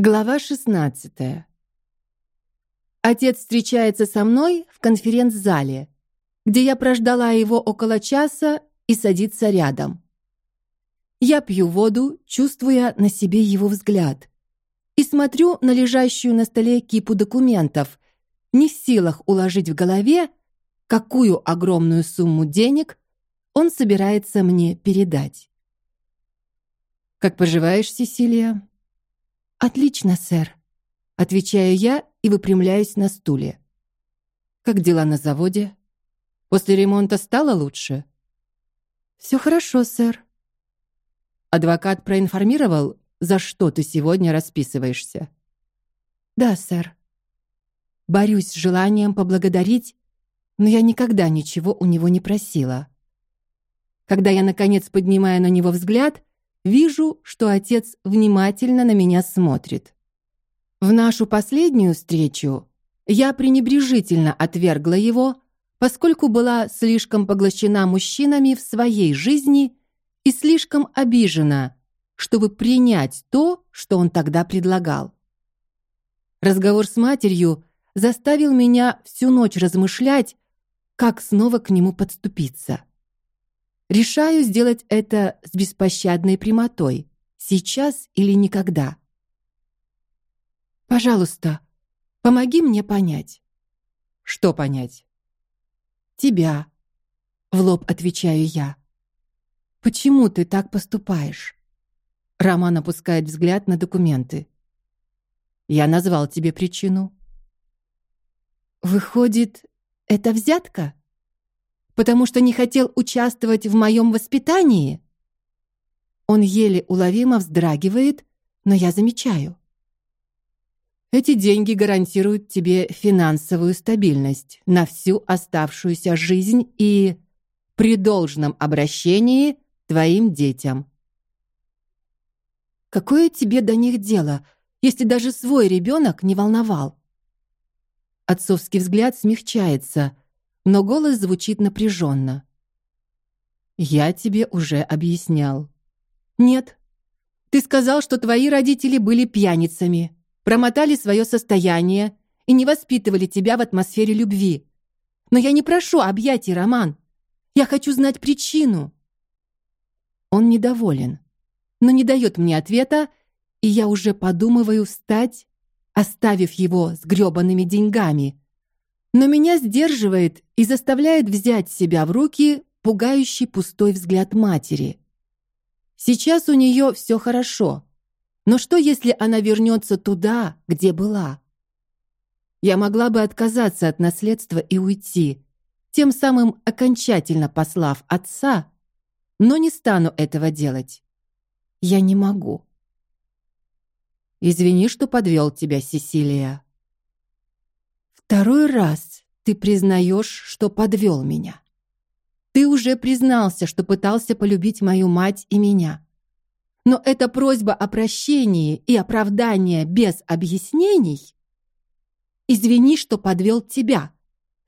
Глава 16. Отец встречается со мной в конференц-зале, где я прождала его около часа и садится рядом. Я пью воду, чувствуя на себе его взгляд, и смотрю на лежащую на столе кипу документов, не в силах уложить в голове, какую огромную сумму денег он собирается мне передать. Как поживаешь, Сесилия? Отлично, сэр, отвечаю я и выпрямляюсь на стуле. Как дела на заводе? После ремонта стало лучше? Все хорошо, сэр. Адвокат проинформировал, за что ты сегодня расписываешься? Да, сэр. Борюсь с желанием поблагодарить, но я никогда ничего у него не просила. Когда я наконец поднимаю на него взгляд, Вижу, что отец внимательно на меня смотрит. В нашу последнюю встречу я пренебрежительно отвергла его, поскольку была слишком поглощена мужчинами в своей жизни и слишком обижена, чтобы принять то, что он тогда предлагал. Разговор с матерью заставил меня всю ночь размышлять, как снова к нему подступиться. Решаю сделать это с беспощадной прямотой, сейчас или никогда. Пожалуйста, помоги мне понять. Что понять? Тебя. В лоб отвечаю я. Почему ты так поступаешь? Роман опускает взгляд на документы. Я назвал тебе причину. Выходит, это взятка? Потому что не хотел участвовать в моем воспитании? Он еле уловимо вздрагивает, но я замечаю. Эти деньги гарантируют тебе финансовую стабильность на всю оставшуюся жизнь и при должном обращении твоим детям. Какое тебе до них дело, если даже свой ребенок не волновал? Отцовский взгляд смягчается, но голос звучит напряженно. Я тебе уже объяснял. Нет. Ты сказал, что твои родители были пьяницами, промотали свое состояние и не воспитывали тебя в атмосфере любви. Но я не прошу объятий, Роман. Я хочу знать причину. Он недоволен, но не дает мне ответа, и я уже подумываю встать, оставив его с грёбаными деньгами, но меня сдерживает и заставляет взять себя в руки пугающий пустой взгляд матери. Сейчас у нее все хорошо, но что если она вернется туда, где была? Я могла бы отказаться от наследства и уйти, тем самым окончательно послав отца, но не стану этого делать. Я не могу. Извини, что подвел тебя, Сесилия. Второй раз ты признаешь, что подвел меня. Ты уже признался, что пытался полюбить мою мать и меня. Но эта просьба о прощении и оправдание без объяснений. Извини, что подвел тебя.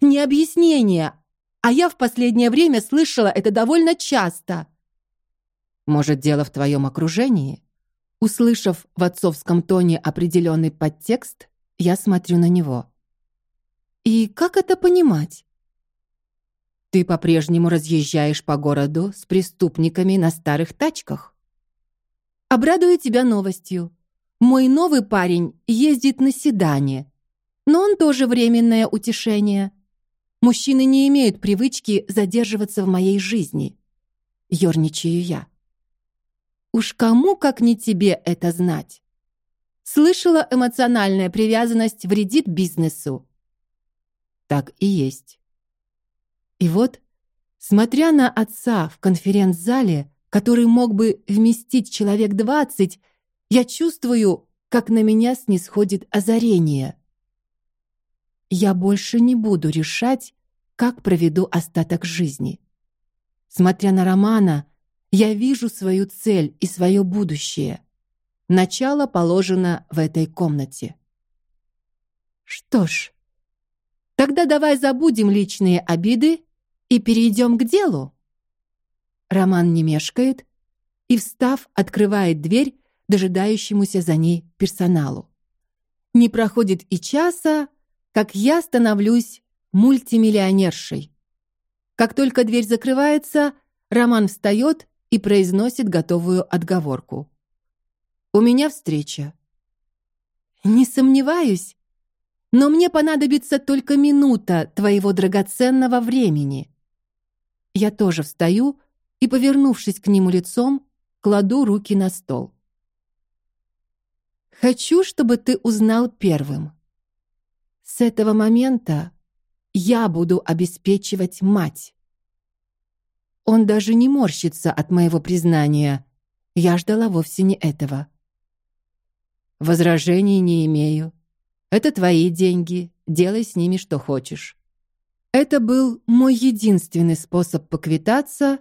Не объяснение, а я в последнее время слышала это довольно часто. Может, дело в твоем окружении? Услышав в отцовском тоне определенный подтекст, я смотрю на него. И как это понимать? Ты по-прежнему разъезжаешь по городу с преступниками на старых тачках. Обрадую тебя новостью. Мой новый парень ездит на седане, но он тоже временное утешение. Мужчины не имеют привычки задерживаться в моей жизни. Ёрничаю я. Уж кому, как не тебе, это знать? Слышала, эмоциональная привязанность вредит бизнесу так и есть. И вот, смотря на отца в конференц-зале, который мог бы вместить человек двадцать, я чувствую, как на меня снисходит озарение. Я больше не буду решать, как проведу остаток жизни. Смотря на Романа, я вижу свою цель и свое будущее. Начало положено в этой комнате. Что ж, Тогда давай забудем личные обиды и перейдем к делу. Роман не мешкает и, встав, открывает дверь, дожидающемуся за ней персоналу. Не проходит и часа, как я становлюсь мультимиллионершей. Как только дверь закрывается, Роман встает и произносит готовую отговорку. У меня встреча. Не сомневаюсь, но мне понадобится только минута твоего драгоценного времени. Я тоже встаю и, повернувшись к нему лицом, кладу руки на стол. Хочу, чтобы ты узнал первым. С этого момента я буду обеспечивать мать. Он даже не морщится от моего признания. Я ждала вовсе не этого. Возражений не имею. Это твои деньги, делай с ними что хочешь. Это был мой единственный способ поквитаться,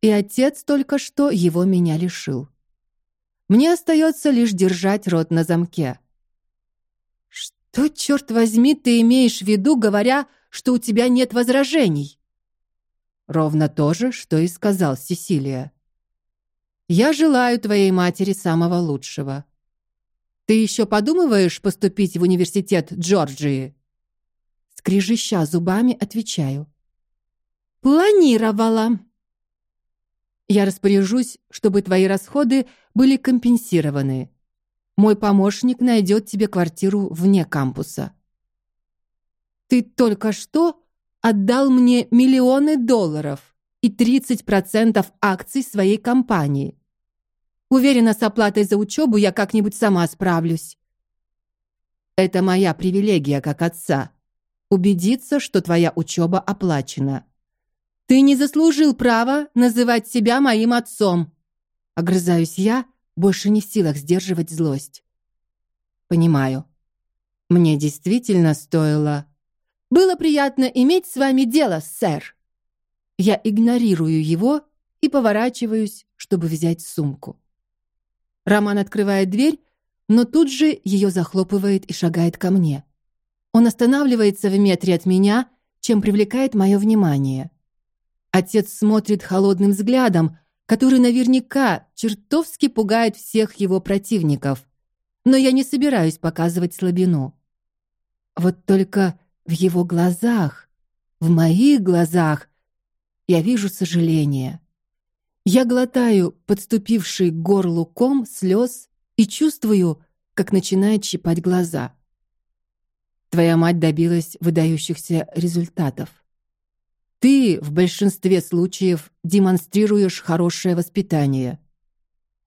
и отец только что его меня лишил. Мне остается лишь держать рот на замке. Что, черт возьми, ты имеешь в виду, говоря, что у тебя нет возражений? Ровно то же, что и сказал Сесилия. Я желаю твоей матери самого лучшего. Ты еще подумываешь поступить в университет Джорджии? Скрежеща зубами, отвечаю. Планировала. Я распоряжусь, чтобы твои расходы были компенсированы. Мой помощник найдет тебе квартиру вне кампуса. Ты только что отдал мне миллионы долларов и 30% акций своей компании. Уверена, с оплатой за учебу я как-нибудь сама справлюсь. Это моя привилегия как отца убедиться, что твоя учеба оплачена. Ты не заслужил права называть себя моим отцом. Огрызаюсь я, больше не в силах сдерживать злость. Понимаю. Мне действительно стоило. Было приятно иметь с вами дело, сэр. Я игнорирую его и поворачиваюсь, чтобы взять сумку. Роман открывает дверь, но тут же ее захлопывает и шагает ко мне. Он останавливается в метре от меня, чем привлекает мое внимание. Отец смотрит холодным взглядом, который наверняка чертовски пугает всех его противников. Но я не собираюсь показывать слабину. Вот только в его глазах, в моих глазах, я вижу сожаление. Я глотаю подступивший к горлу ком слез и чувствую, как начинает щипать глаза. Твоя мать добилась выдающихся результатов. Ты в большинстве случаев демонстрируешь хорошее воспитание.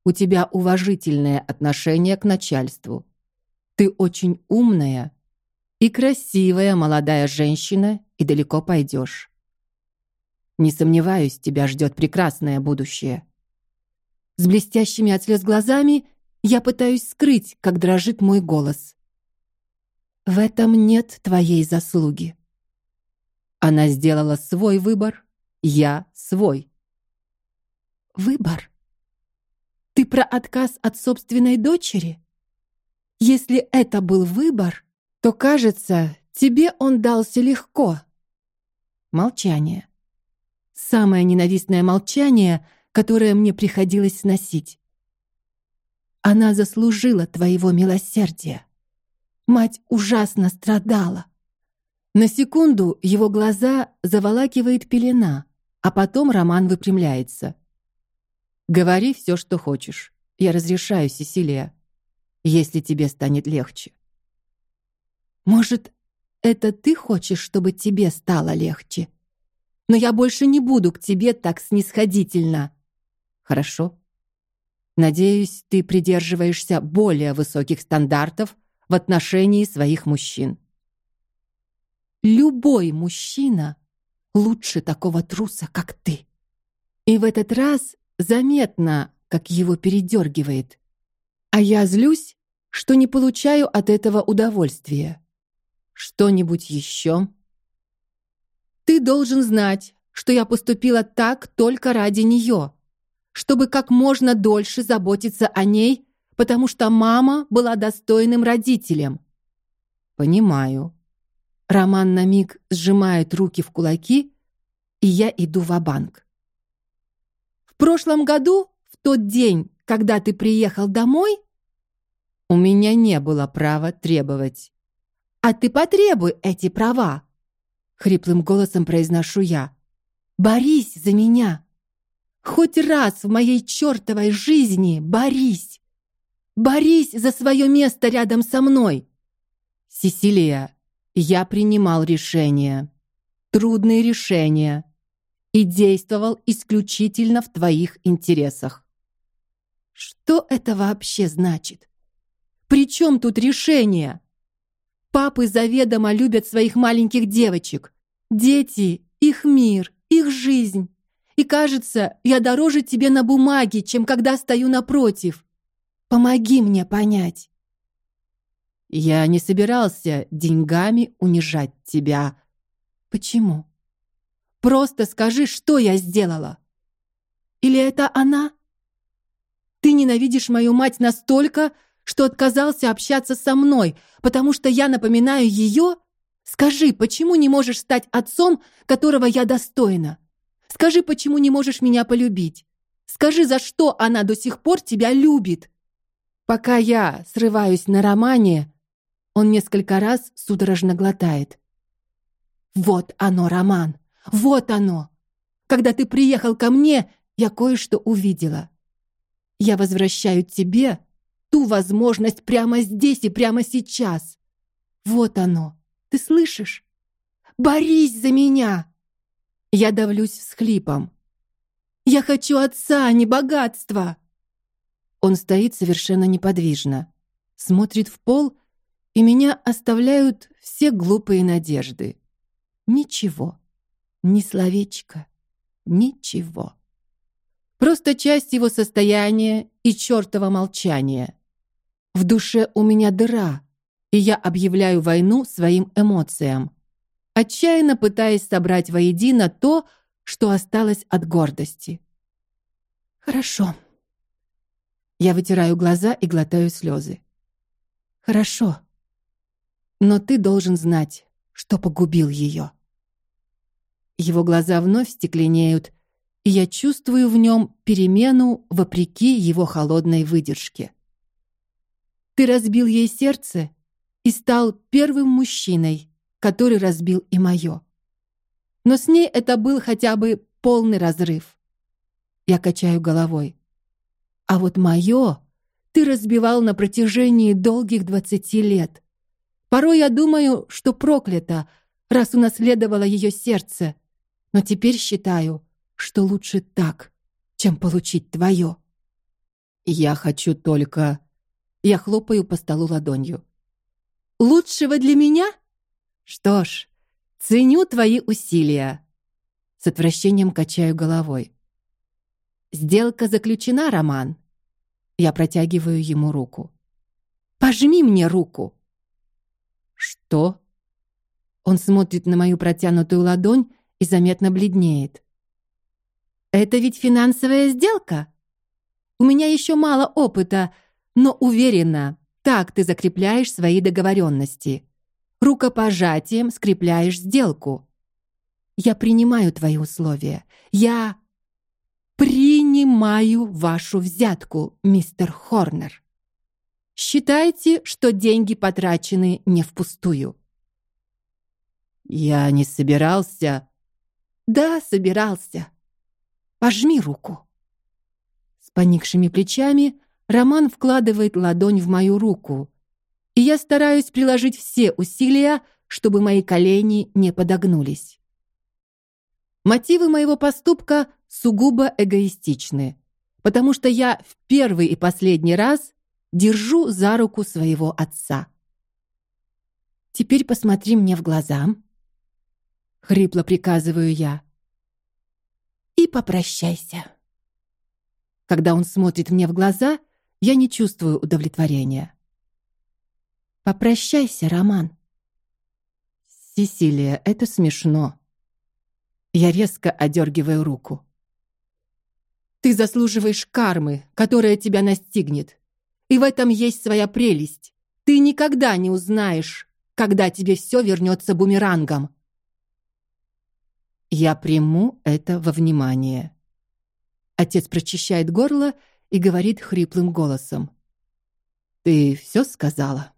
У тебя уважительное отношение к начальству. Ты очень умная и красивая молодая женщина и далеко пойдешь. Не сомневаюсь, тебя ждет прекрасное будущее. С блестящими от слез глазами я пытаюсь скрыть, как дрожит мой голос. В этом нет твоей заслуги. Она сделала свой выбор, я свой. Выбор? Ты про отказ от собственной дочери? Если это был выбор, то, кажется, тебе он дался легко. Молчание. Самое ненавистное молчание, которое мне приходилось сносить. Она заслужила твоего милосердия. Мать ужасно страдала. На секунду его глаза заволакивает пелена, а потом Роман выпрямляется. Говори все, что хочешь. Я разрешаю, Сесилия, если тебе станет легче. Может, это ты хочешь, чтобы тебе стало легче? Но я больше не буду к тебе так снисходительно. Хорошо. Надеюсь, ты придерживаешься более высоких стандартов в отношении своих мужчин. Любой мужчина лучше такого труса, как ты. И в этот раз заметно, как его передергивает. А я злюсь, что не получаю от этого удовольствия. Что-нибудь еще? Ты должен знать, что я поступила так только ради нее, чтобы как можно дольше заботиться о ней потому что мама была достойным родителем. Понимаю. Роман на миг сжимает руки в кулаки, и я иду в банк В прошлом году, в тот день, когда ты приехал домой? У меня не было права требовать. А ты потребуй эти права, хриплым голосом произношу я. Борись за меня. Хоть раз в моей чертовой жизни борись. Борись за свое место рядом со мной. Сесилия, я принимал решения, трудные решения, и действовал исключительно в твоих интересах. Что это вообще значит? При чем тут решение? Папы заведомо любят своих маленьких девочек. Дети — их мир, их жизнь. И кажется, я дороже тебе на бумаге, чем когда стою напротив. Помоги мне понять. Я не собирался деньгами унижать тебя. Почему? Просто скажи, что я сделала. Или это она? Ты ненавидишь мою мать настолько, что отказался общаться со мной, потому что я напоминаю ее? Скажи, почему не можешь стать отцом, которого я достойна? Скажи, почему не можешь меня полюбить? Скажи, за что она до сих пор тебя любит? Пока я срываюсь на романе, он несколько раз судорожно глотает. Вот оно, роман. Вот оно. Когда ты приехал ко мне, я кое-что увидела. Я возвращаю тебе ту возможность прямо здесь и прямо сейчас. Вот оно. Ты слышишь? Борись за меня. Я давлюсь всхлипом. Я хочу отца, а не богатства. Он стоит совершенно неподвижно, смотрит в пол, и меня оставляют все глупые надежды. Ничего, ни словечко, ничего. Просто часть его состояния и чертова молчания. В душе у меня дыра, и я объявляю войну своим эмоциям, отчаянно пытаясь собрать воедино то, что осталось от гордости. Хорошо. Я вытираю глаза и глотаю слезы. Хорошо. Но ты должен знать, что погубил ее. Его глаза вновь стекленеют, и я чувствую в нем перемену вопреки его холодной выдержке. Ты разбил ей сердце и стал первым мужчиной, который разбил и мое. Но с ней это был хотя бы полный разрыв. Я качаю головой. А вот мое ты разбивал на протяжении долгих двадцати лет. Порой я думаю, что проклято, раз унаследовала ее сердце. Но теперь считаю, что лучше так, чем получить твое. Я хочу только... Я хлопаю по столу ладонью. Лучшего для меня? Что ж, ценю твои усилия. С отвращением качаю головой. Сделка заключена, Роман. Я протягиваю ему руку. Пожми мне руку. Что? Он смотрит на мою протянутую ладонь и заметно бледнеет. Это ведь финансовая сделка. У меня еще мало опыта, но уверена, так ты закрепляешь свои договоренности. Рукопожатием скрепляешь сделку. Я принимаю твои условия. Я принимаю вашу взятку, мистер Хорнер. Считайте, что деньги потрачены не впустую. Я не собирался. Да, собирался. Пожми руку. С поникшими плечами Роман вкладывает ладонь в мою руку, и я стараюсь приложить все усилия, чтобы мои колени не подогнулись. Мотивы моего поступка сугубо эгоистичны, потому что я в первый и последний раз держу за руку своего отца. Теперь посмотри мне в глаза. Хрипло приказываю я и попрощайся. Когда он смотрит мне в глаза, я не чувствую удовлетворения. Попрощайся, Роман. Сесилия, это смешно. Я резко одергиваю руку. Ты заслуживаешь кармы, которая тебя настигнет. И в этом есть своя прелесть. Ты никогда не узнаешь, когда тебе все вернется бумерангом. Я приму это во внимание. Отец прочищает горло и говорит хриплым голосом: "Ты все сказала?"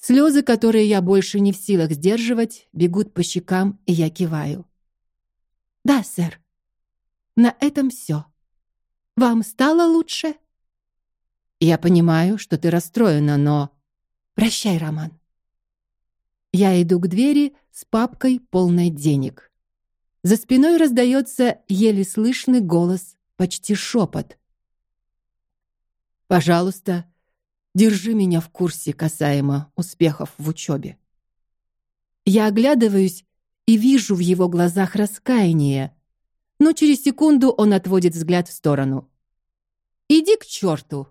Слезы, которые я больше не в силах сдерживать, бегут по щекам, и я киваю. Да, сэр. На этом все. Вам стало лучше? Я понимаю, что ты расстроена, но прощай, Роман. Я иду к двери с папкой полной денег. За спиной раздается еле слышный голос, почти шепот. Пожалуйста, держи меня в курсе касаемо успехов в учебе. Я оглядываюсь и вижу в его глазах раскаяние, но через секунду он отводит взгляд в сторону. Иди к черту!